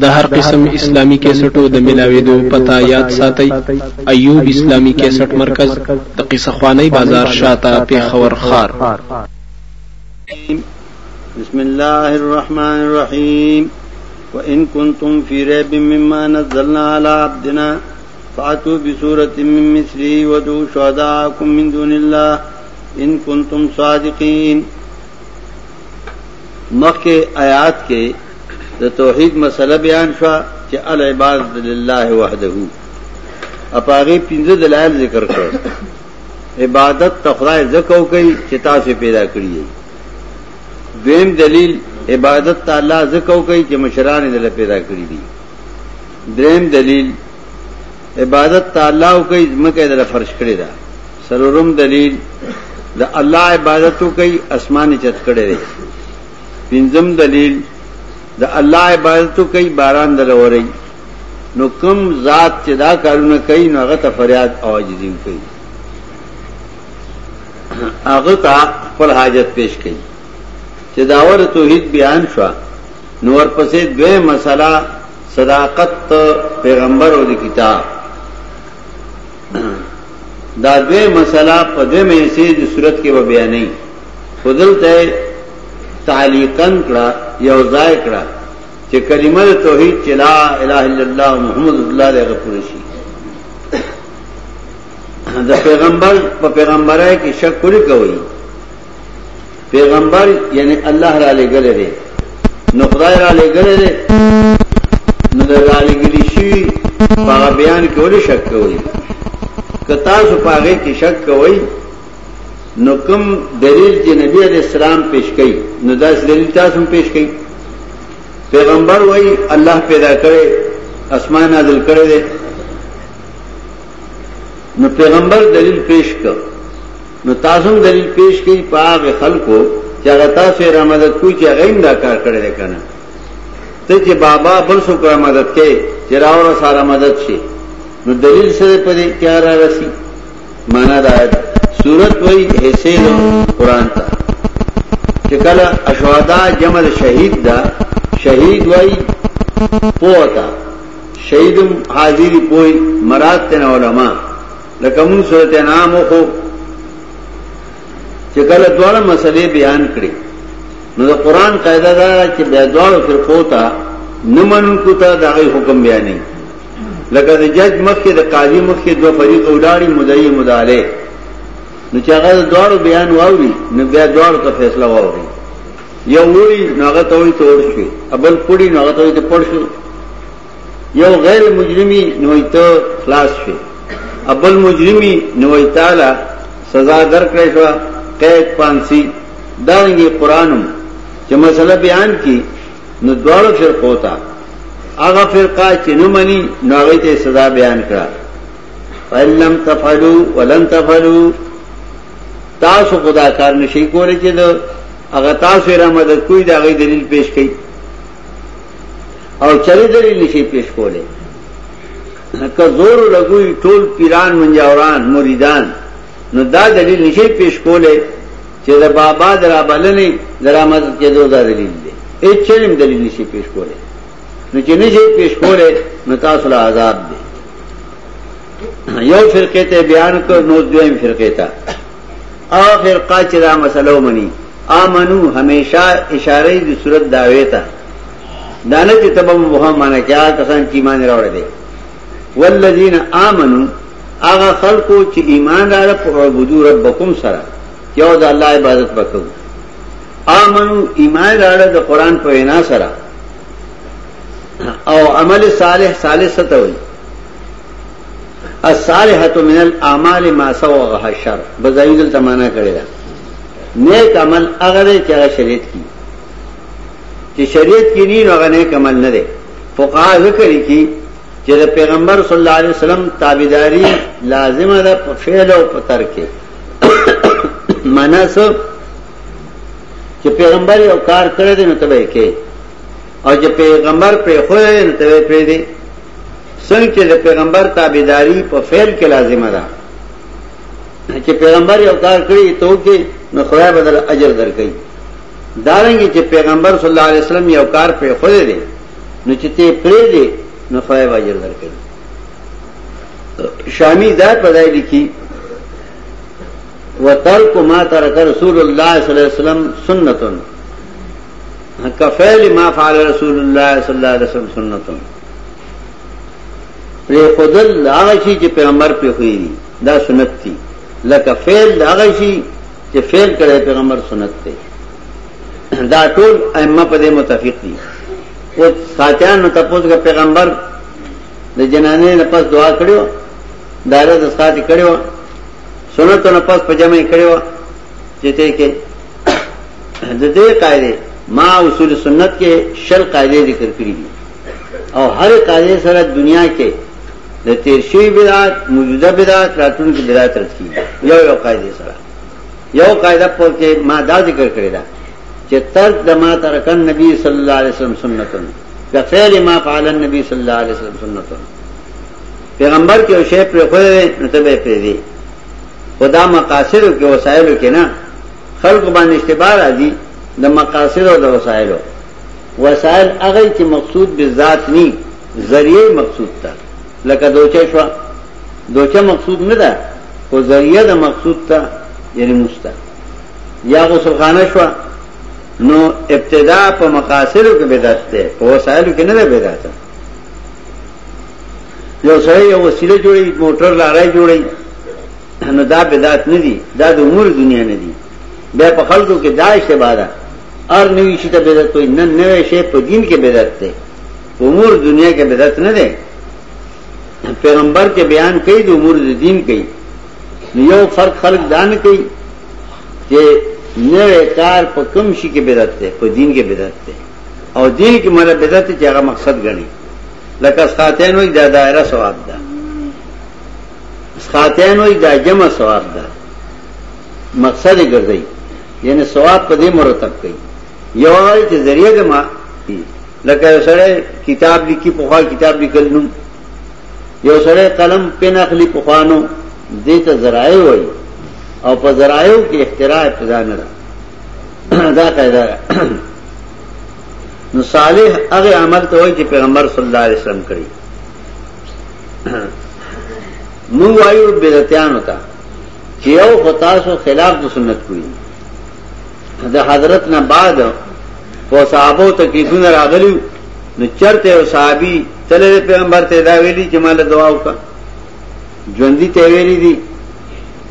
د هر قسم اسلامی کیسټو د ملاویدو پتا یاد ساتي ایوب اسلامی کیسټ مرکز د قصه خوانی بازار شاته پیښور خار بسم الله الرحمن الرحیم وان کنتم فی ریب مما نزلنا علی عبدنا فاتوا بسوره من مثلی ودو شهداءکم من دون الله ان کنتم صادقین مخکې آیات کې د توحید مسله بیان شو چې العباد لله وحده اپاغه پنځه دلایل ذکر کړو عبادت تخدای زکو کوي چې تاسو پیدا کړی دویم دلیل عبادت تعالی زکو کوي چې مشران دل پیدا کړی دي دریم دلیل عبادت تعالی کوي زمکه دل فرش کړی ده څلورم دلیل د الله عبادت کوي اسمان چت کړي دی پنځم دلیل د الله عبادت کوي باران دلوري نو کم ذات چې دا کارونه کوي نو هغه ته فریاد او عاجزي کوي هغه ته خپل حاجت پیش کوي چې داور توحید بیان شو نو ورپسې دوه مسله صداقت پیغمبر او کتاب دا دوی مسئلہ په دوی مې سي د صورت کې و بیانې خودل ته تعلیقا کړه یو ځای کړه چې کلمه توحید چې لا اله الا الله محمد رسول الله دغه پوره شي د پیغمبر په پیغمبرای کې شک کوي پیغمبر یعنی الله را لګلې دی نو خدای را لګلې دی نو د را لګلې شي په بیان کې ولې شک کوي کتا سو پاګه کې شک کوي نو کوم دلیل چې نبی علیہ السلام پیش کړي نو دا دلیل تاسو هم پیش کړي پیغمبر وای الله پیدا کړي اسمان نازل کړي دي نو پیغمبر دلیل پیش کړ نو تاسو هم دلیل پیش کړئ په هغه خلکو چې هغه تاسو یې را مدد کوی چې هغه هم دا کار کړی دی کنه ته چې بابا بل څوک را مدد کوي چې راوړه سره مدد شي نو دلیل سره په دې کار را رسی معنا دا آیت صورت وای حصے دو قرآن تا چکل اشوادا جمع شہید دا شہید وای پوتا شہیدم حاضری پوئی مراد تینا علماء لکه مون صورت انعام خو چې کله دواړه مسلې بیان کړي نو د قران قاعده دا چې بیا دواړو فرقو ته نه منو کو ته دا غي حکم بیانې لکه د جج مخکې د قاضي مخکې دوه فریق وډاړي مدعي مداله نو چې هغه دواړو بیان واوري نو بیا دواړو ته فیصله واوري یو وی نو هغه ته وی تور شي ابل پړي نو هغه ته وی ته پړ شي یو غیر مجرمی نوې ته خلاص شي ابل مجرمی نوې تعالی سزا درکړې شو قید پانسی دانګي قرانم چې مسله بیان کی نو دواړو فرقو ته هغه فرقه چې نه مني نو هغه ته سزا بیان کړه فلم تفعلوا ولن تفعلوا تاسو خدا کار نشي کولای چې هغه تاسو را مدد کوی دا غي دلیل پیش کړئ او چرې دلیل نشي پیش کولی که زور لګوي ټول پیران منجاوران مریدان نو دا دلیل نشي پیش کولی چې د بابا درا بلنې درا مدد کېدو دا دلیل دی هیڅ چرم دلیل نشي پیش کولی نو چې نشي پیش کولی نو تاسو له عذاب دی یو فرقه ته بیان کړ نو دویم فرقه ته آخر قا چې دا مسله ومني آمنو همیشه اشاره د صورت داوی ته دانه چې تبه مبهم معنی کیا کسان چې ایمان راوړل دي والذین آمنو هغه خلکو چې ایمان راوړل په عبادت ربکم سره یو د الله عبادت وکړو آمنو ایمان راوړل د قران په وینا سره او عمل صالح صالح ستوي الصالحة من الاعمال ما سوغه الشر بزاوی دل تمانا کړی دا نیک عمل هغه دی چې هغه شریعت کی چې شریعت کې نه نو هغه نیک عمل نه دی فقها ذکر لیکي چې د پیغمبر صلی الله علیه وسلم تابعداري لازمه ده په فعل او په ترک کې مناسب چې پیغمبر یو کار کړی دی نو ته به کې او چې پیغمبر په خو نه ته پرې دی څنګه چې د پیغمبر تابعداري په فعل کې لازمه ده چې پیغمبر یو کار کړی ته وکړي نو خدای بدل اجر درکړي دارنګه چې پیغمبر صلی الله علیه وسلم یو کار په خو دی نو چې ته پرې دی نو خدای اجر درکړي شامی دا پدای لیکي وترک ما ترک رسول الله صلی الله علیه وسلم سنتن کفیل ما فعل رسول الله صلی الله علیه وسلم سنتو پری خودل هغه شی چې پیغمبر په خوې دي دا سنت دي لکه فعل هغه شی چې فعل کړي پیغمبر سنت دی دا ټول ائمه په دې متفق دي او ساتيان نو تاسو کا پیغمبر د جنانې نه پس دعا کړو داله د ساتي کړو سنت نه پس پجامې کړو چې ته کې د دې قاعده ما اصول سنت کې شل قاعده ذکر کړې دي او هر قاعده سره دنیا کې د تیر شوی بدعت موجوده بدعت راتلونکي بدعت رسي یو یو قاعده سره یو قاعده په کې ما دا ذکر کړی دا چې ترک د ما ترکن نبی صلی الله علیه وسلم سنتون د فعل ما فعل النبي صلی الله علیه وسلم سنتون پیغمبر کې او شی پر خو نه ته به پیږي خدا مقاصد کې وسایل کې نه خلق باندې اشتباه راځي د مقاصد او د وسایلو وسایل هغه چې مقصود به ذات ني ذریعہ مقصود تا لکه دوچه شو دوچه مقصود نه ده خو ذریعہ د مقصود تا یعنی مستا یا غسل خانه شو نو ابتدا په مقاصدو کې بدعت ده په وسایلو کې نه ده بدعت یو سړی یو وسیله جوړي موټر لارای جوړي نو دا بدعت نه دي دا د امور دنیا نه دي بیا په خلکو کې دا اشتباه ده ار نوی شي ته بدعت وي نه نوې شي په دین کې بدعت ده امور دنیا کې بدعت نه ده پیغمبر کې بیان کوي د امور د دین کوي یو فرق خلق دان کوي چې نوې کار په کم شي کې بدعت ده په دین کې بدعت ده او دین کې مله بدعت چې هغه مقصد غني لکه ساتین وي دا دایره ثواب ده سخاتین وای دا جمع ثواب ده مقصد ګرځي یعنی ثواب په دې مرتب کوي یو هغه چې ذریعہ ده ما لکه سره کتاب لیکي په خوا کتاب لیکل نو یو سره قلم پن اخلي په خوانو دې ته ذرایع وای او په ذرایعو کې اختراع ابتدا نه ده دا قاعده نو صالح هغه عمل ته وای چې پیغمبر صلی الله علیه وسلم کړی مونږ وایو بدعتانو ته چې یو خطاسو خلاف د سنت کوي د حضرت نه بعد په صحابه ته کیفونه راغلی نو چرته او صحابي تل پیغمبر ته دا ویلي چې مال دعا وکړه ژوندۍ ته ویلي دي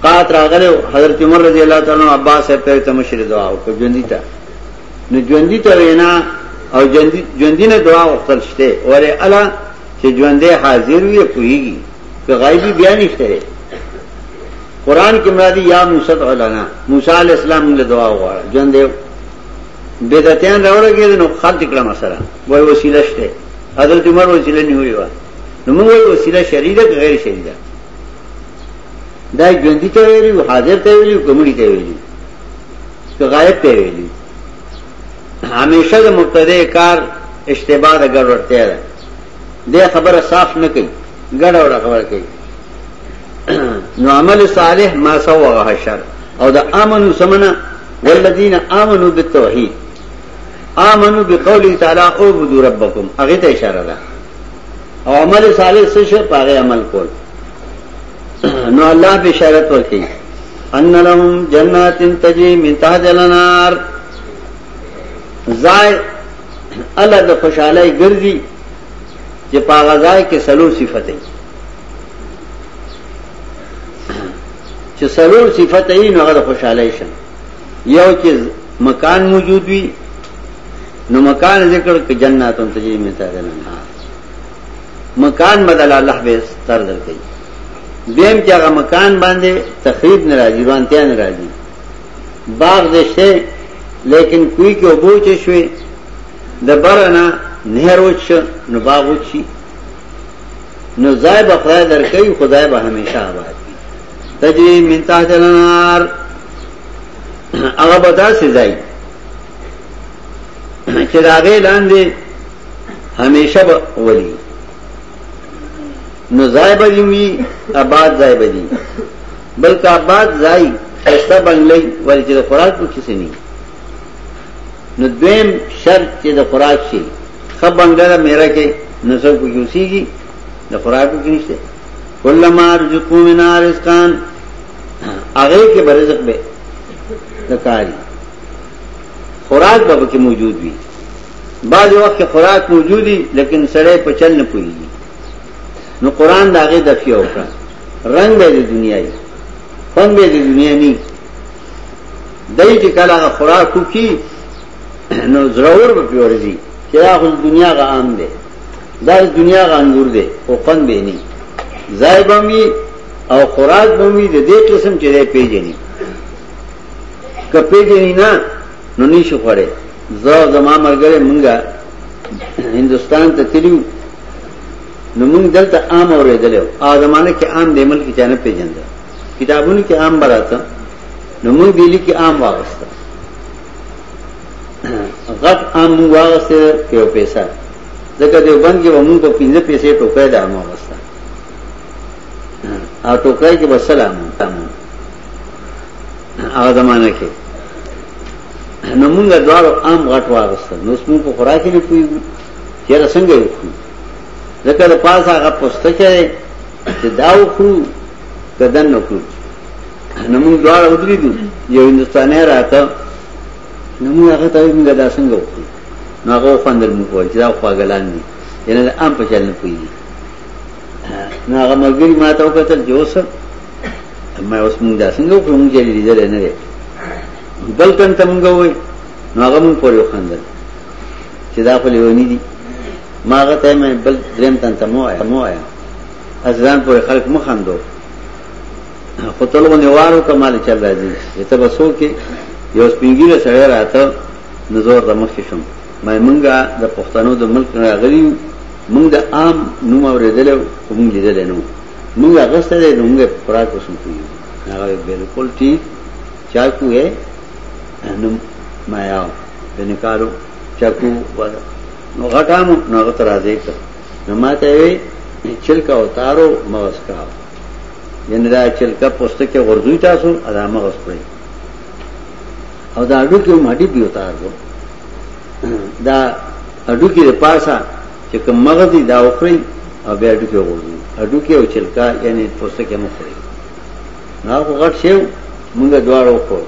قات راغله حضرت عمر رضی الله تعالی عنہ عباس ته ته مشر دعا وکړه ژوندۍ ته نو ژوندۍ ته وینا او ژوندۍ ژوندۍ نه دعا وکړل شته وره الا چې ژوندې حاضر وي پوهیږي که غایبی بیا نشته قران کې مرادي یا موسی علنا موسی علی السلام له دعا وغواړه ژوندې بدعتيان راوړګې نو خلک کړه مسره وای وسیله شته حضرت عمر وسیله نیولې و نو موږ وای وسیله شریده غیر شریده دا ژوندې ته ویلو حاضر ته ویلو کومړي ته ویلو که غایب ته ویلو همیشه د مبتدع کار اشتباه د ګډوډتیا ده دې خبره صاف نه کوي ګډوډه خبره کوي نو عمل صالح ما سوغه حشر او دا امنو سمنا والذین آمنوا بالتوحید آمنوا بقوله تعالی اعبدوا ربکم هغه ته اشاره ده او عمل صالح څه شي په عمل کول نو الله بشارت ورکړي ان لهم جنات تجري من تحت الانهار زای الله د خوشاله ګرځي چې په غزای کې سلو صفته چې سلو صفته یې نو هغه خوشاله شي یو چې مکان موجود وي نو مکان ذکر کې جناتون تجري من تحت الانهار مکان بدل الله به ستر درکې دیم چې هغه مکان باندې تخریب نه راځي روانتیا نه راځي باغ دې شته لیکن کوی کې وبو چې شوي د برنا نهر وچ نو باغ وچی نو ځای به خدای درکې خدای به همیشه آباد تجری من تحت النار هغه به داسې ځای چې راغې لاندې همیشه به ولی نو ځای به وی آباد ځای به دی بلکې آباد ځای خسته بنگلې ولې چې د خوراک په کیسه نه نو دویم شرط چې د خوراک شي خب بنگله میرا کې نسو کو یوسیږي د خوراک په کیسه نشته کلمہ رزقو من رزقان هغه کې برزق به د کاری خوراک به کې موجود وي بعض وخت کې خوراک موجودي لیکن سړی په چل نه پوهیږي نو قران دا غي د فیو کړ رنگ به د دنیا یې فن به د دنیا نه دای چې کله خوراک وکي نو ضرور به پیورځي چې دا خو دنیا غا عام دی دا دنیا غا انګور دی او فن به نه ځای بمي او خوراک بمي د دې قسم چې پیژني کپې دې نه نو نشو خوړې زه زما مرګره مونږه هندستان ته تلو نو مونږ دلته عام اورېدل او زمانه کې عام دیمل کې چانه پیژند کتابونو کې عام براته نو مونږ دلی کې عام واغسته غټ عام مونږ واغسته په پیسې ځکه دې بند کې مونږ په 15 پیسې ټوکې د عام واغسته او ټوکې کې وسلام تمام هغه زمانہ کې نو موږ دوارو عام غټ واغستل نو سمو په خوراکي نه پوي چیرې څنګه یو خو ځکه د پاس هغه پسته چره چې دا وخو کدن نو کو نو موږ دوارو ودرې دو یو هندستاني راته نو موږ هغه ته موږ دا څنګه وکړو نو هغه فندل موږ وایي دا خواګلان دي یعنی عام په چل نه پوي نو هغه مګری ما ته وکړل جوسه ما اوس موږ دا څنګه وکړو موږ یې لیدل نه لري بل تن ته موږ وای نو هغه موږ پورې وخندل چې دا خو لیونی دي ما هغه ته مې بل دریم تن ته مو آیا مو آیا ازران پورې خلک مخاندو خو تلغو نیوارو ته مال چل راځي ته بسو کې یو سپینګیره سړی راته نزور د مخ شم مې مونږه د پښتنو د ملک راغلی مونږ د عام نوم اوریدل او مونږ لیدل نه موږ اغسته دی نو موږ خوراک وسو کوي هغه بالکل ټیک چاکو ہے نو ما یاو د نکالو چاکو ولا نو غټام نو هغه تر راځي کړ نو ما ته وی چلکا اوتارو مغز کا یعنی دا چلکا پوسټه کې غرزوي تاسو ادا مغز پړي او دا اډو کې ماډي پیو تاسو دا اډو کې پاسا چې کوم مغز دی دا وخوري او بیا ډوکه وغورځي ډوکه او چلکا یعنی پوستکی مخوري نه خو غټ شیو مونږه دواړو خو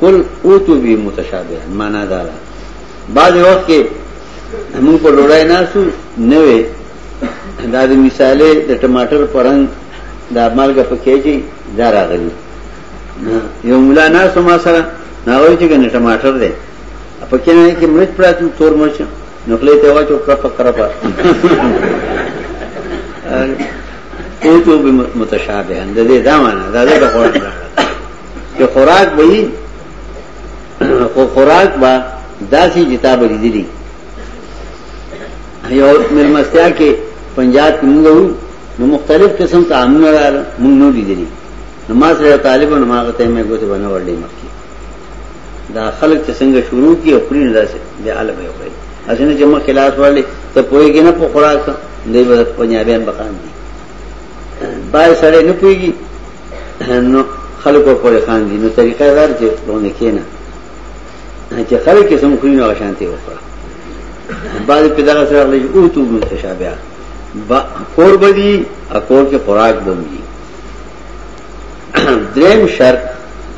کل اوتو به متشابه معنا دا ده بعض وخت کې موږ په لوړای ناسو نه وي دا د مثاله د ټماټر پرنګ دا مالګه پکې چي دا راغلي یو مولا ناسو ما سره ناوي چې کنه ټماټر دی پکې نه کې مرچ پراتو تور مرچ نخلې ته واچو کرپ کرپ او تو به متشابه اند دې دا معنا دا د قرآن دا چې خوراک به خو خوراک با داسې کتاب لیدلی یو ملمستیا کې پنجاب کې موږ وو نو مختلف قسم تعامل راغله موږ نو لیدلی نو ما سره طالبانو ما غته مې ګوتې باندې ورلې مخکې دا خلک چې څنګه شروع کی او خوري نه داسې دی اله به وي اسنه چې مخ خلاص ورلې ته پويږي نه په خوراک دی به پنجابیان بخان دي بای سره نه پويږي نو خلکو پورې خان دي نو طریقه دار چې باندې کېنه چې خلک یې سم خوري نو شانتي وکړه بعد په دغه سره لږ او تو متشابه با کور بدی اکور کې خوراک بومي دریم شرط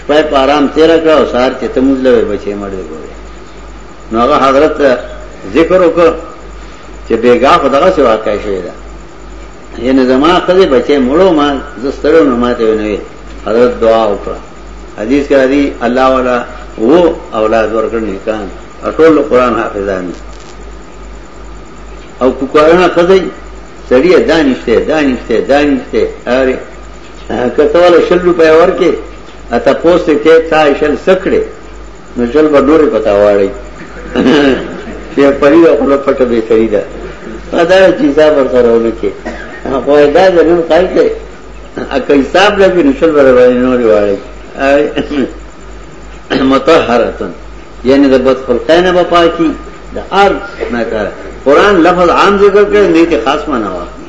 شپه په آرام تیر کړه او سار چې ته مونږ لوي بچي مړ دی ګوره نو هغه حضرت ذکر وکړ چې بیګا په دغه څه واقع شوی دا یعنی زما خزه بچي مړو ما زسترو نو ماته ونوي حضرت دعا وکړه حدیث کې راځي الله والا وو اولاد ورکړ نه کان ټول قرآن حافظان او کوکارونه خزه سړی دانشته دانشته دانشته اره کتوال شل روپے ورکې اته پوسټ کې تا شل سکړې نو شل به نورې پتا واړی چې پړی او خپل پټه به سړی دا دا چې حساب ورسره ولکې هغه دا د نن کال کې اکه حساب لګې نو شل ور باندې نورې واړی متطهرتن یعنی د بد خلقانه په پاکي د ارض نه کار قران لفظ عام ذکر کړي نه کې خاص معنا واخلي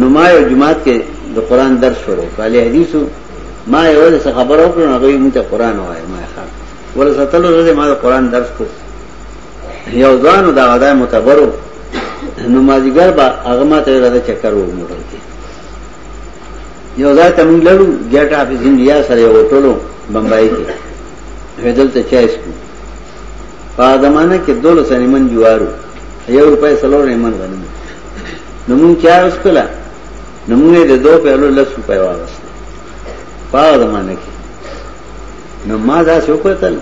نو ما یو جماعت کې د قران درس شروع کړ له حدیثو ما یو څه خبر او کړو هغه موږ ته قران وای ما ښه ول ستلو زه ما د قران درس کو یو ځانو دا غدا متبرو نو ما دیګر با هغه ما ته راځه چکر و موټر کې یو ځای ته موږ لړو ګټ افیس انډیا سره یو ټولو بمبای کې هدل ته چای سکو په زمانه کې دوله سنمن جوارو یو روپۍ سلور ایمن غنم نو مونږ چا وسکله نو مونږ د دوه پیالو لس روپۍ واغسته په هغه زمانه کې نو ما دا څه وکړل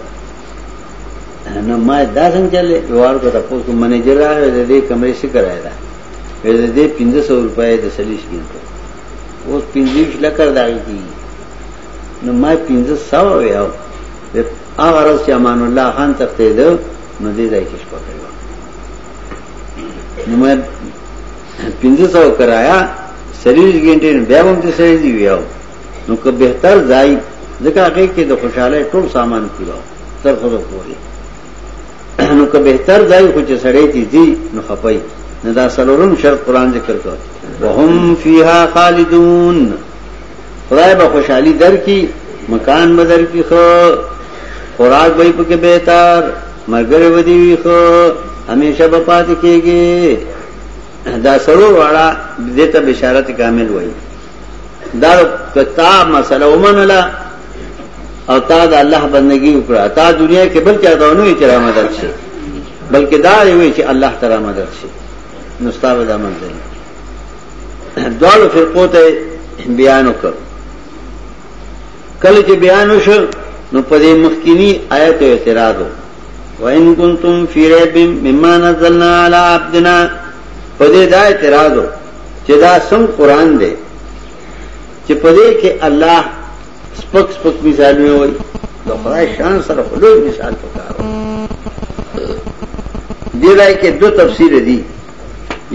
نو ما دا څنګه چلې وار کو تاسو کو منیجر راغی د دې کمرې څخه کرایه ده د دې 1500 روپۍ د سلیش کېږي اوس 15 لکه دایي دي نو ما 1500 ویاو د هغه ورځ چې امان الله خان تختې ده نو دې ځای کې شپه کړو نو مې 1500 کرایا سریز ګینټې نه بیا هم ته سریز دی ویاو نو که به تر ځای ځکه هغه کې د خوشاله ټول سامان پورا تر خو پورې نو که به تر ځای خو چې سړی دي دي نو خپای نه دا سلورم شرط قران ذکر کړ وهم فیها خالدون خدای به خوشحالی در کی مکان به در کی خو خوراک به پکې بهتر مرګره ودی وی خو همیشه به پاتې کېږي دا سرور واړه دته بشارت کامل وای دا کتاب مسله ومنله او تا د الله بندگی وکړه تا دنیا کې بل چا دونو یې چر مدد شي بلکې دا وی چې الله تعالی مدد شي نو ستاسو د منځ دواړو فرقو ته بیان وکړ کله چې بیان وشو نو په دې مخکینی آیت اعتراض وان کنتم فی ریب مما نزلنا علی عبدنا په دې دا اعتراض چې دا سم قران دی چې په دې کې الله سپک سپک مثالونه وایي د خدای شان سره خلوی مثال پکاره دی لای کې دو تفسیر دي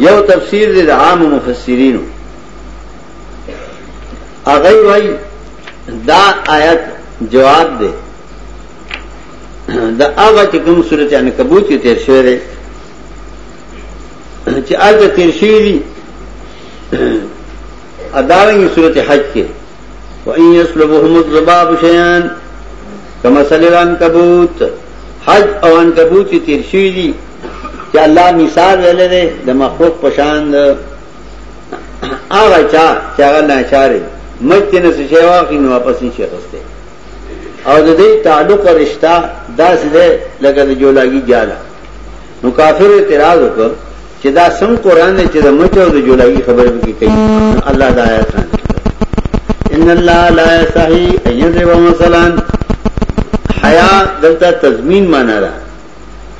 یو تفسیر دی د عام مفسرینو هغه وای دا آیت جواب دی دا هغه چې کوم سورته عنکبوت کې تیر شوی دی چې آیت تیر شوی دی اداوی سورته حج کې وَإِن يَسْلُبُهُمُ الذُّبَابُ شَيْئًا كَمَثَلِ الْعَنْكَبُوتِ حج او عنکبوت چې تیر شوی دي چې الله مثال ولري د مخلوق پشان د هغه چا چې هغه نه چاره مجد نه څه شي واخی نو واپس نشي غسته او د دې تعلق او رشتہ داسې ده لکه د جولاګي جاله نو کافر اعتراض وکړ چې دا سم قران دی چې د مچ او د جولای خبرې پکې کوي الله دا آیات ان الله لا یستحی ان یضرب مثلا حیا دلته تضمین معنا ده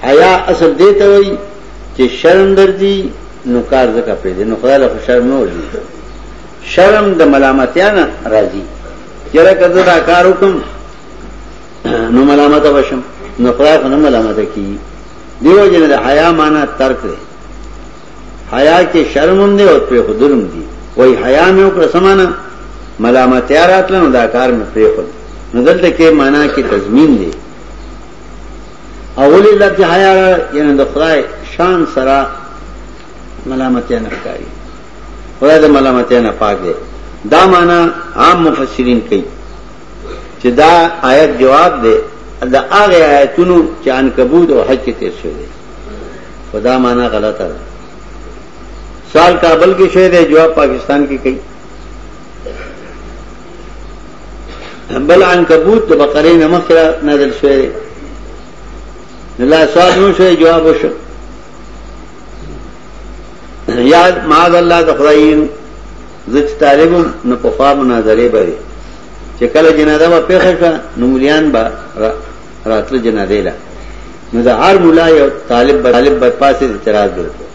حیا اصل دی ته وایي چې شرم درځي نو کار زکه پیدا نو خدای له شرم نه وځي شرم د ملامتیا نه راځي یره کده دا کار وکم نو ملامت بشم نو خدای خو نه ملامت کی دیو جن د حیا معنا ترک دی حیا کې شرم هم دی او په خودرم دی وای حیا مې وکړه سمانا ملامت یا راتل نو دا کار مې پرې خو نو دلته کې معنا کې تضمین دی اولی لفظ حیا یعنی د خدای شان سره ملامت نه کوي خدای د ملامت نه پاک دی دا معنا عام مفسرین کوي چې دا آیت جواب دی د هغه آیتونو چې عنکبوت او حج کې تیر شوی خدا معنا غلطه ده سوال کابل کې شوی دی جواب پاکستان کې کوي بل عنکبوت د بقره نه مخکې نازل شوی دی الله سوال نو شوی جواب وشو یاد معاذ الله د خدایین زه چې طالب وم نو پخوا مناظرې به وې چې کله جنازه به پېښه شوه نو ملیان به راتله جنازې له نو د هر مولا یو طالب به طالب به پاسې اعتراض وکړو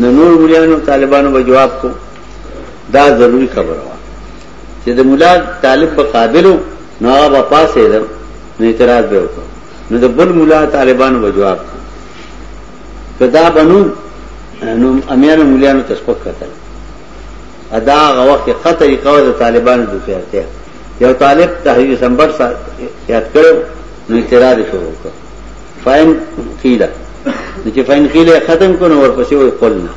نو نور ملیانو طالبانو به جواب کو دا ضروری خبره وه چې د مولا طالب به قابلو نو هغه به پاسې ده نو اعتراض به وکړو نو د بل مولا طالبانو به جواب کو که دا بنو نو امیانو مولیانو ته سپک کتل ادا هغه وخت ښه طریقه وه د طالبانو د هوښیارتیا یو طالب تحریر سمبر یاد کړو نو اعتراض شروع وکړ فاین قیله نو چې فاین قیله ختم کړو نو ورپسې وایي قلنا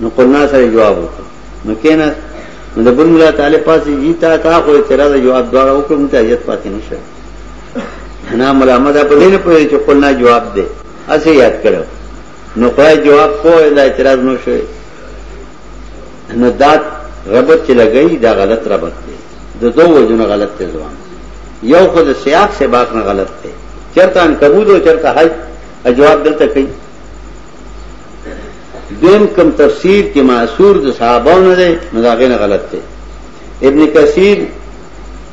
نو قلنا سره جواب وکړو نو کېنه نو د بن مولا طالب پاسې جیتا تا خو اعتراض جواب دواړه وکړو متعیت پاتې نشه نه ملامت په دې نه پوهې چې قلنا جواب دی اسه یاد کړو نو خدای جواب کوی دا اعتراض نو شوی نو دا ربط چې لګی دا غلط ربط دی د دوه وجونو غلط دی ځوان یو خو د سیاق سے باق نه غلط دی چرته ان کبود او چرته حج جواب دلته کوي دین کم تفسیر کې معصور د صحابو نه دی نو دا غنه غلط دی ابن کثیر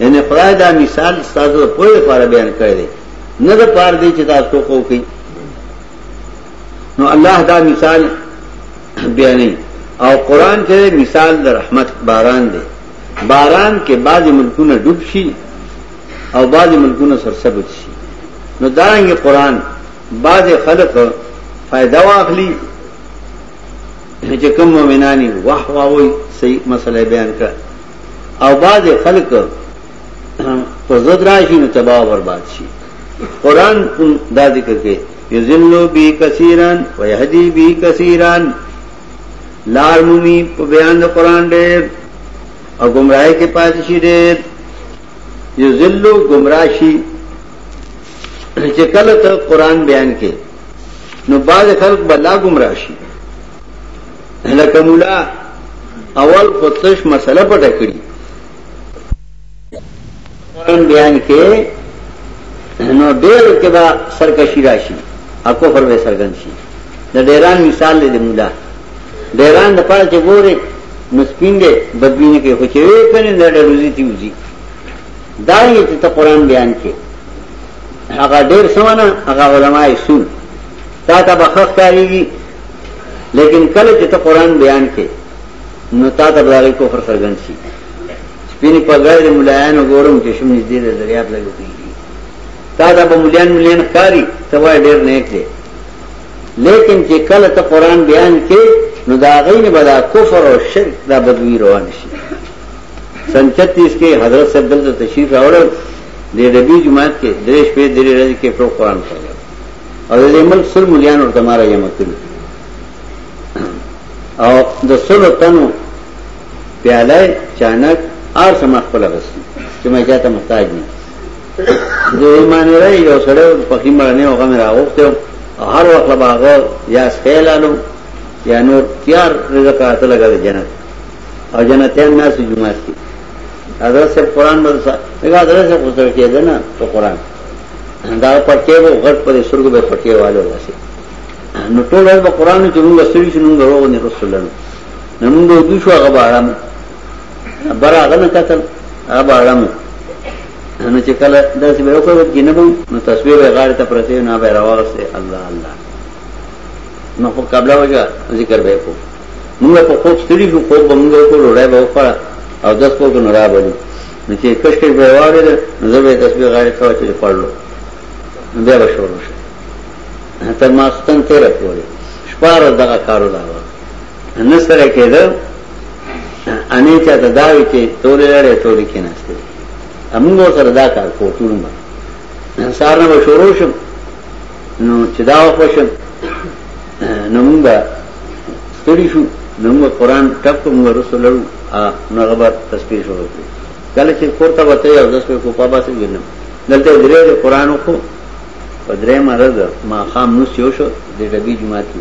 یعنی خدای دا مثال ستاسو د پوهې لپاره بیان کړی دی نه د پاره دی چې تاسو کو کوي نو الله دا مثال بیانې او قران کې مثال د رحمت باران دی باران کې بعضی ملکونه ډوب شي او بعضی ملکونه سرسبز شي نو دا رنګ قران بعضی خلق فائدہ واخلي چې کوم مؤمنانی واه واه وي صحیح مسله بیان کړه او بعض خلق په زد راشي نو تباہ او برباد شي قران دا ذکر کوي یذلوا بی کثیرن و یهدی بی کثیرن لار مومی په بیان د قران ډېر او گمراهی کې پاتې شي ډېر یذلوا گمراشي چې کله ته قران بیان کې نو بعض خلق بلا گمراشي لکه مولا اول خودتش مسئلہ پټه کړی قرآن بیان کې نو ډېر کې با سرکشی راشي او کفر به سرګن شي د ډیران مثال دی مولا ډیران د پاره چې ګوره نو سپین دی بدبینه کې خو چې وې کنه د روزي تی وزي دا یې چې قرآن بیان کې هغه ډېر سمانه هغه علماي سن تا ته بخښ کاریږي لیکن کله چې ته قران بیان کې نو تا ته بلاغي کفر سرګن شي سپینې پګړې د مولایانو ګورم چې شم نږدې د دریاب لګو کیږي تا دا به مولایان مولایان ښکاری ته وای ډېر نیک دی لیکن چې کله ته قران بیان کې نو دا غین بلا کفر او شرک دا بدوی روان شي سن 36 کې حضرت صاحب دلته تشریف راوړل د ربی جمعه کې درې شپې درې ورځې کې ټول قران پڑھل او د دې ملک سل مليان ورته مارا جمع کړي او د سل تنو پیاله چانک ار سم خپل غسي چې ما چاته محتاج نه د ایمان رای یو سره په خیمه نه هغه مې راغوښته هر وخت لا باغه یا سهلالو یا نور تیار رزق راته لګا د جنت او جنتیان ناس جمعات کی حضرت صاحب قرآن مدرسہ دغه حضرت صاحب خو سره کېدنه په قرآن دا پټکې وو غټ پر سرګو به پټکې والو داسې نو ټول ورځ په قران کې موږ ستړي شو موږ ورو نه رسول الله نو موږ دوی شو هغه بارام برا هغه نه قتل هغه بارام نو چې کله داسې به وکړو چې نه بو نو تصویر غاړه ته پرته نه به راوغسته الله الله نو په قبله وجه ذکر به کو موږ په خوب ستړي شو خوب موږ کو لړای به وکړه او داس په نو را بلی نو چې کش کش به واره ده نو زه به تسبیح غاړې ته وچې پړلو نو بیا به شروع شي تر ماستن تیرې پورې شپاره دغه کارو دا و نه سره کېده انې چا ته دا وی چې تولې لړې تولې کې نهسته امون سره دا کار کوو ټول ما سارنه به شروع شم نو چې دا وښه نو موږ به ستړي شو نو موږ قران ټپ کوم ورسو لړو نو هغه به تسبیح شروع کړو کله چې کوته وته یو داس په کوپا باسي ګنم دلته درې د قران خو په درې مرز ما خام نو سیو شو د ډبی جمعه کې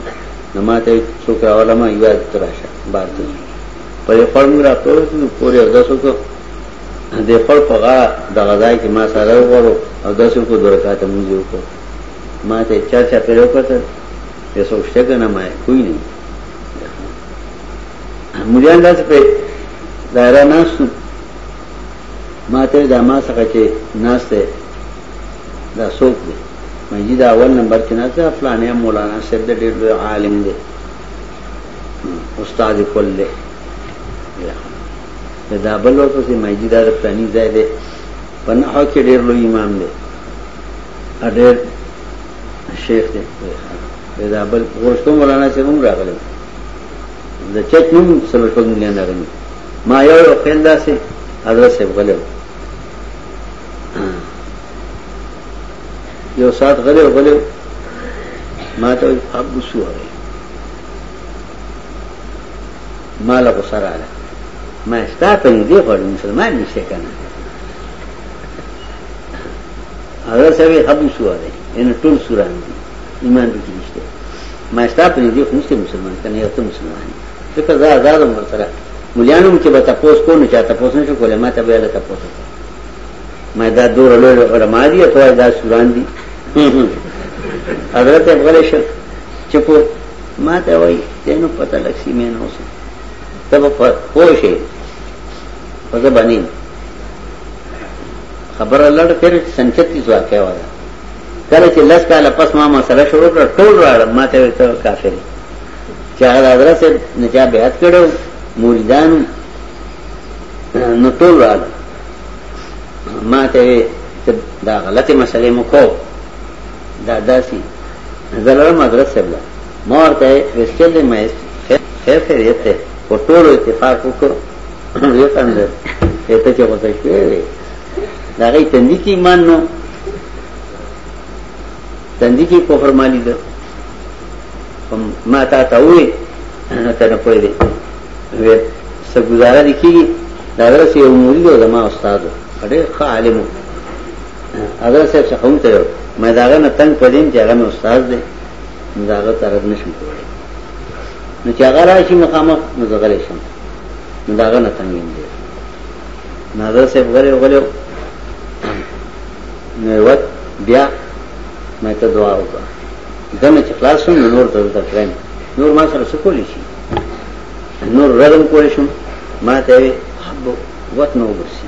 نو ما ته څوک راواله ما یاد تراشه بار ته په خپل مور راپور نو پورې داسو کو د خړ په غاړه دغه ځای کې ما سره وغورو او داسې وکړو دوه رکعاته مونځ یې وکړو ما ته چار چاپېره وکتل یو څوک شته که نه ما یې کوی نه مریان داسې په دایره ناستو ما ته دا ما څخه چې ناس دی دا څوک دی مجی دا اول نمبر کې ناس دی فلانې مولانا صاحب د ډېر لوی عالم دی استاد کل دی د دابل ورپسې مایجی دا د پلانی ځای دی په نحو کې ډېر لوی امام دی ډېر شیخ دی د دابل ورستو مولانا سره هم راغلی د چک نوم سره ټول مليان راغلی ما یو یو خیال داسې حضرت صاحب غلی یو سات غلی غلی ما ته اب وسو راغی ما له غوسه راغله ما ستا ته نږدې غواړي مسلمان دې شي کنه هغه سره حبو شو دی ان ټول سوران دي ایمان دې نشته ما ستا ته نږدې خو نشته مسلمان کنه یو ته مسلمان فکر دا آزاد عمر سره مليانو چې به تاسو کو نه چاته پوس نه شو کولای ما ته به له تاسو ما دا دور له علماء دي ته دا سوران دي حضرت ابغلیش چې په ما ته وای تینو پته لګ سی مې نه اوسه ته په پوښې په زبانین خبره لړ تیر سنچتی ځوا کې وره کله چې لس کاله پس ما مسله شروع کړ ټول راړ ما ته وته کافر چې هغه حضرت نه چا بیعت کړو مریدان نو ټول راړ ما ته دا غلطه مسله مو کو دا داسي زلره مدرسه سبلا مور ته وسکل دی مې خیر خیر یته په ټول اتفاق وکړو یو تند یته چې وته شوی دا غي تندې کې ایمان نو تندې کې کفر مالی ده ما تا ته وې ته نه پوي دي وې څه گزاره دي کیږي دا درس یو مولي ده زما استاد ډېر ښه عالم اگر صاحب څخه هم تیو مې داغه نه تنگ پدیم چې هغه مې استاد دی نو داغه ترد نشم کولی نو چې هغه راشي مخامخ نو زه غلی شم نو داغه نه تنگ یم دی ناظر صاحب غلی غلی نو وخت بیا مې ته دعا وکړه دنه چې خلاص شم نو نور ته تکرم نور ما سره څه کولی شي نور رغم کولی شم ما ته وخت نو ورسي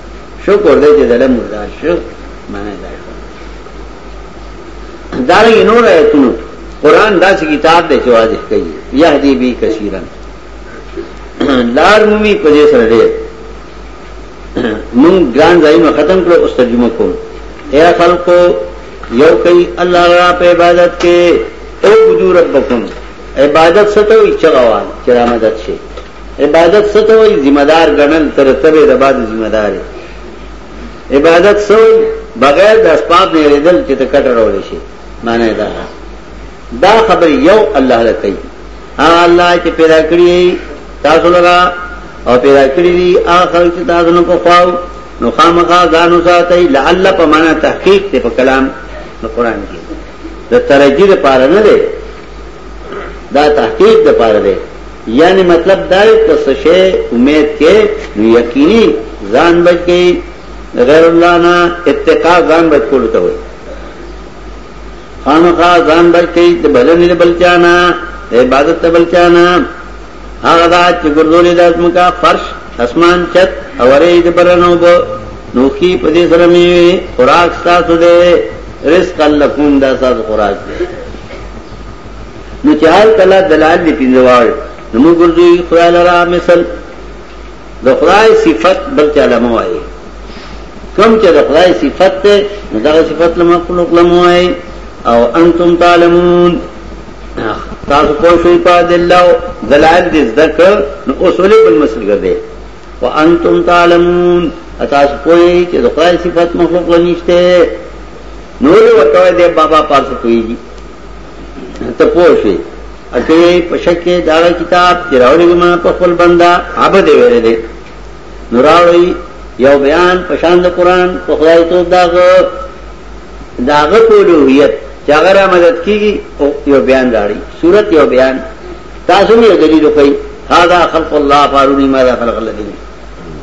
شکر دې چې دلم مردار شو معنی دا شو دا یې نور آیتونه قران داسې کتاب دی چې واضح کوي یهدی به کثیرن لار مومي په دې سره ډېر مونږ ګران ځایونه ختم کړو اوس ترجمه کوو اے خلقو یو کوي الله را په عبادت کې او بجو ربکم عبادت ستوي چغوان چې را مدد شي عبادت څه ته وایي ذمہ دار ګڼل تر تبه د بعد ذمہ دار عبادت څه وایي بغیر د اسباب نه لريدل چې ته کټ راول شي معنی دا دا خبر یو الله لکې هغه الله چې پیدا کړی تاسو لرا او پیدا کړی دی اخر چې تاسو نو کو خواو نو خامخا ځانو ساتي لعل په معنا تحقیق ته په کلام نو قران کې د ترجیح لپاره نه دی دا تحقیق لپاره دی یعنی مطلب دا دی که څه شی امید کې نو یقیني ځان بچ گئی غیر الله نه اتقا ځان بچ کول ته وي خامخا ځان بچ گئی د بلنې بلچانا عبادت ته بلچانا هغه دا چې ګردولې د اسمکا فرش اسمان چت اورې د برنو بو نوخي په دې سره می خوراک تاسو دې رزق لکم دا تاسو خوراک دې نو چې هر کله دلال دې پینځوال نو موږ ګرځوي خدای لرا مثال د خدای صفت بل چا لمو وایي کم چې د خدای صفت ته نو دا صفت لمو خلق لمو وایي او انتم تعلمون تاسو په شوي په دلال دلال دې ذکر نو اصول بل مسل ګرځي وانتم تعلمون تاسو کوی چې د خدای صفت مخلوق لنیشته نور ورته دی بابا پاسو کوي ته پوه شي اته په شک کې دا کتاب چې راوړی ما په خپل بندا عبد ویل دي نو راوړی یو بیان په شان د قران په خدای ته داغه داغه کولویت چې هغه را مدد کیږي او یو بیان راړي صورت یو بیان تاسو نه دلیل کوي هاذا خلق الله فارونی ماذا خلق الذين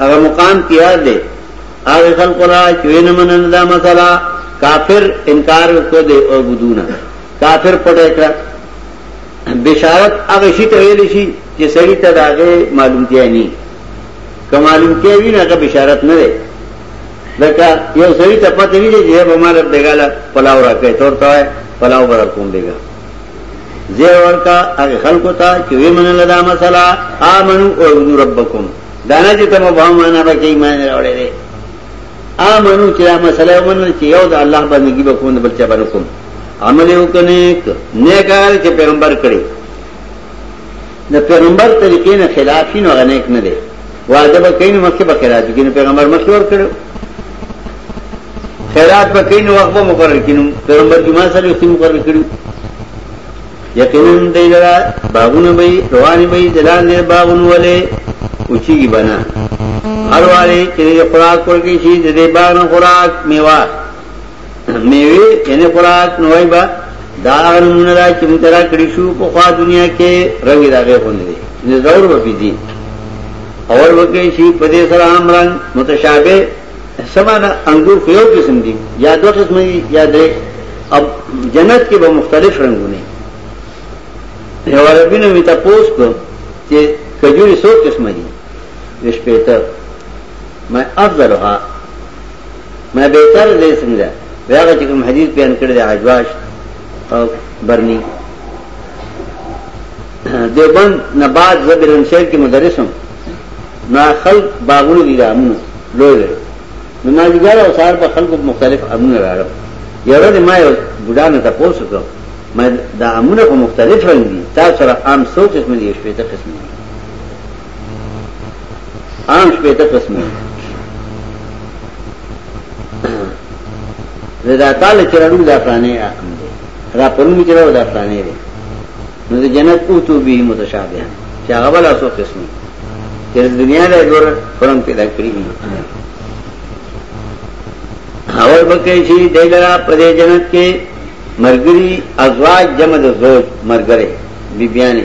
هغه مقام کې یاد دی هغه خلق را چې نه منن دا مسله کافر انکار وکړ دی او بدونه کافر پټه کړ بشارت هغه شی ته ویل شي چې سړی ته داغه معلومتیا نه کمالون کې وی نه هغه بشارت نه دی لکه یو سړی ته پته وی چې به مال دګاله پلاو راکې تور ته پلاو برکوم دیګا زیر ورکا اگه خلقو تا چه وی من لدا مسئلہ آمنو اعبدو ربکم دانا چه تم باو مانا با که ایمان روڑے دے آمنو چه دا مسئلہ ومنو چه یو دا اللہ بندگی بکون دا بلچہ برکم عمل یو کنیک نیکار چه پیغمبر کرے د پیغمبر طریقې نه خلاف شي نو هغه نیک نه دی وعده به کوي نو مخکې به خیرات کړي نو پیغمبر مخکې ورکړو خیرات به کوي نو وخت به مقرر کړي نو پیغمبر جمعه سره وخت مقرر کړي یقینا دی لرا باغونه به رواني به دلان دې باغونه ولې اوچیږي بنا هر والي چې خوراک ورکړي شي د دې باغ نه خوراک میوه میوی یعنی خوراک نوای با دا هغه نمونه ده چې موږ را کړی شو په خوا دنیا کې رنګ راغې غونډې دي نه دور به بيدي اور وکي شي په دې سره عام رنگ متشابه سمانا انګور خو یو قسم دي یا دوه قسم دي یا درې اب جنت کې به مختلف رنگونه یو عربي نو میته پوس کو چې کجوري څو قسم دي وشپېته ما افضلها ما بهتر دی څنګه هغه چې کوم حدیث بیان کړی دی عجواش او برنی دیوبند نه بعد زبرن شهر کې مدرس هم نو خلق باغونو دي امن لوی لوی نو ما جګړه او سار په خلکو مختلف امن راړم یو ورځ ما یو بډا نه تاسو کو ما دا امونه په مختلف رنګ دي تاسو سره عام څو قسم دي شپې ته قسم دي عام شپېته قسمه دا کال چې راړو دا پرانه احکام دی را پرونی چې راو دا پرانه دی نو د جنت اوتو به متشابه چې هغه بل اوسو قسمه چې دنیا له دور فرم پیدا کړی دی اور بکې شي دایلا په دې جنت کې مرګري ازواج جمع د زوج مرګره بیبيانه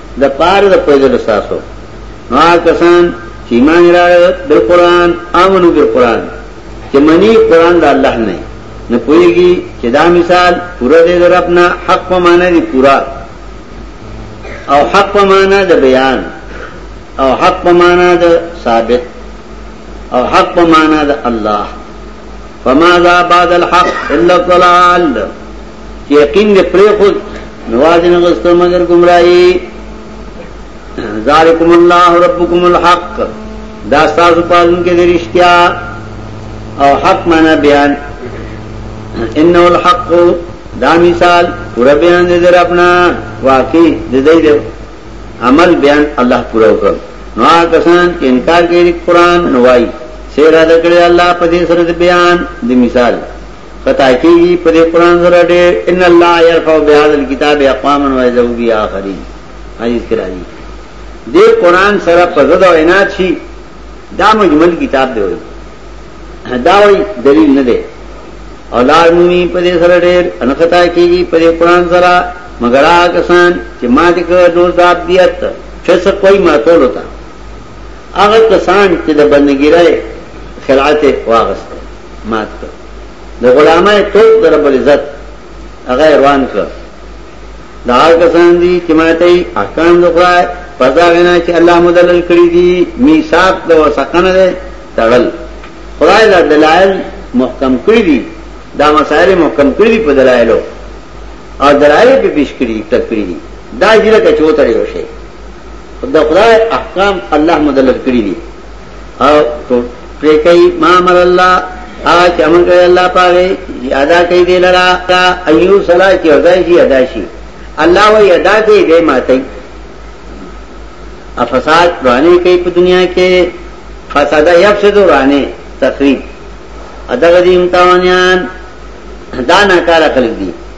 د پاره د پوهېدلو ستاسو نو هغه کسان چې ایمان یې راوړی بل قرآن آمنو بل قرآن چې مني قرآن د الله نه نه پوهېږي چې دا مثال پوره دی د رب نه حق په معنی دی پوره او حق په معنی د بیان او حق په معنی د ثابت او حق په معنی د الله فماذا بعد الحق الا الضلال چې یقین دې پرې خود نواز نه غوښته مگر گمراهي ذالکم الله ربکم الحق دا تاسو پالون کې درشتیا او حق معنا بیان انه الحق دا مثال پورا بیان دې در خپلنا واقعي دې دې عمل بیان الله پورا وکړ نو کسان چې انکار کوي قرآن نوای سیر ادا کړی الله په دې سره بیان د مثال خطا کیږي په دې قران سره ډېر ان الله يرفع بهذا الكتاب اقواما ويذو بي اخرين حدیث کې راځي دې قران سره په زړه او عنایت شي دا مجمل کتاب دی وایي دا وایي دلیل نه دی او لار مونی په دې سره ډېر ان خطا کیږي په دې قران سره مگر کسان چې ما دې کړو دوست داب دیت چې څه کوئی ماتول ہوتا هغه کسان چې د بندګیره خلعت واغسته مات کړ د غلامه توپ د رب العزت هغه روان کړ دا هغه کسان دي چې ماته یې احکام د خدای پزا غنا چې الله مدلل کړی دي میثاق د وسقنه ده تړل خدای دا دلایل محکم کړی دي دا مسائل محکم کړی دي په دلایلو او دلایل په پیش کړی دي تک کړی دي دا جره کچوتړې وشي د خدای احکام الله مدلل کړی دي او تو پرې کوي ما مر الله هغه چې امر کوي الله پاره چې ادا کوي دې لرا ایو صلاح چې ادا شي ادا شي الله وی ادا کوي دې ماته افساد روانه کوي په دنیا کې فساد یفسد روانه تخریب ادغه دې امتحانیان دا نه کار خلک دي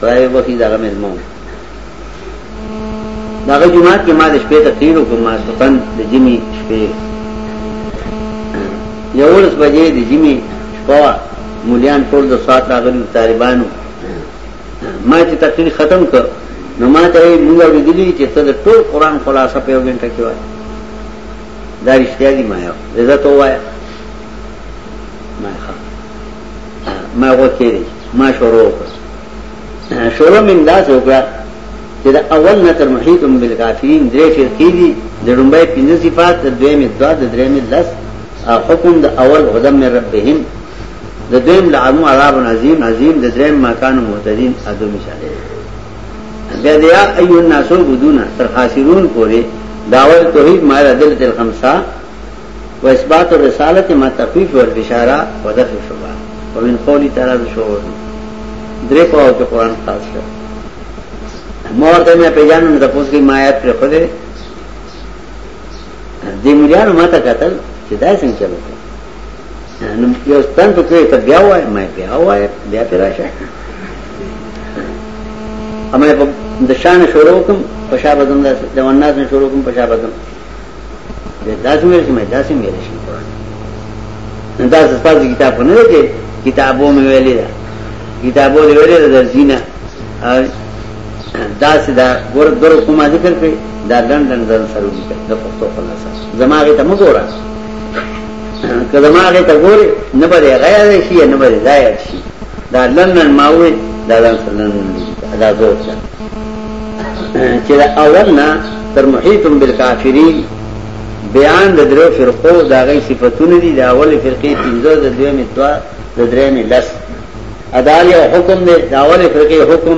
خدای وبخي دغه مېلمه دغه جمعات کې ما د شپې ته تیر وکړ ما سپن د جمی شپې یو ورځ بجې د جمی شپه مولیان ټول د سات راغلي طالبانو ما چې تقریر ختم کړ نو ما ته موږ ورېدلی چې ته د ټول قران خلاصه په یو غنټه کې وایې دا رښتیا دي ما یو عزت وایې ما ښه ما وکړي ما شروع وکړه شروع مې انداز وکړه چې د اول نه تر محیط بالکافرین درې فرقې دي د لومبۍ پنځه صفات د دویمې دوا د درېمې لس حکم د اول غدم من ربهم د دویم لعنو عذاب عظیم عظیم د درېم مکان مهتدین ادو مثال بیا د یا ایو الناس بدون تر خاسرون پورې داول توحید مال عدل تل خمسه و اثبات الرسالة مع التخویف والبشارة و دفع الشبهة و من قولی تعالی د شعور درې په او کې قرآن خاص شو ما ورته مې پیژانو نه تاسو کې ما یاد پر خو دې دې مليانو ما ته قتل چې دا څنګه چلو نو یو ستان په کې ته بیا وای ما بیا وای بیا پر راشه اما په د شان شروع کوم په شابه دم د وناز شروع کوم په شابه دم به داسې ویل چې مې داسې ویل شي قرآن نو دا ستاسو کتاب نه دی چې کتابو مې ویلې ده کتابو دې ویلې ده درځینه دا چې دا ګور درو کومه ذکر کړي دا دن دن دن سره وکړي د پښتو خلاصه زماغه ته مګورا که زماغه ته ګوري نه به غیر شي نه به ځای شي دا لنن ماوي دا لنن دا زور چې دا اول نه تر محیط بالکافرین بیان د درو فرقو دا غي صفاتونه دي دا اول فرقې 15 د دویمې دوا د درېمې لس اداري او حکم دې دا اول فرقې حکم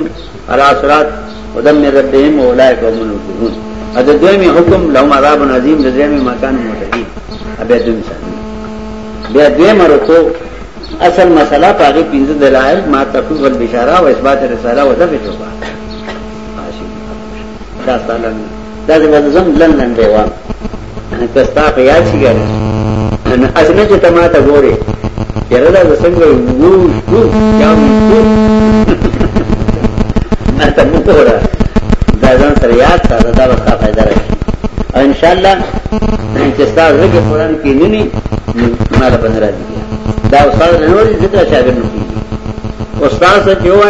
علا صراط ودم ربهم اولئک هم المفلحون ا د دویمې حکم لهم عذاب عظیم د درېمې مکان معتدی ابیا دوی سره بیا دویمه رکو اصل مسله پاګه 15 دلایل ما تفویض البشاره او اثبات رساله او دفع توبه شاستا لن دا زما زم لن لن دی وام کستا په یاد شي ګره ان اجنه چې تما ته ګوره یره دا څنګه وو شو یا مو نه ته مو ګوره دا ځان سره یاد سره دا وخت پیدا راځي او ان شاء الله چې تاسو رګه قرآن کې نه ني ما له بندر دي دا استاد نور ذکر شاګرد نو استاد څه جوه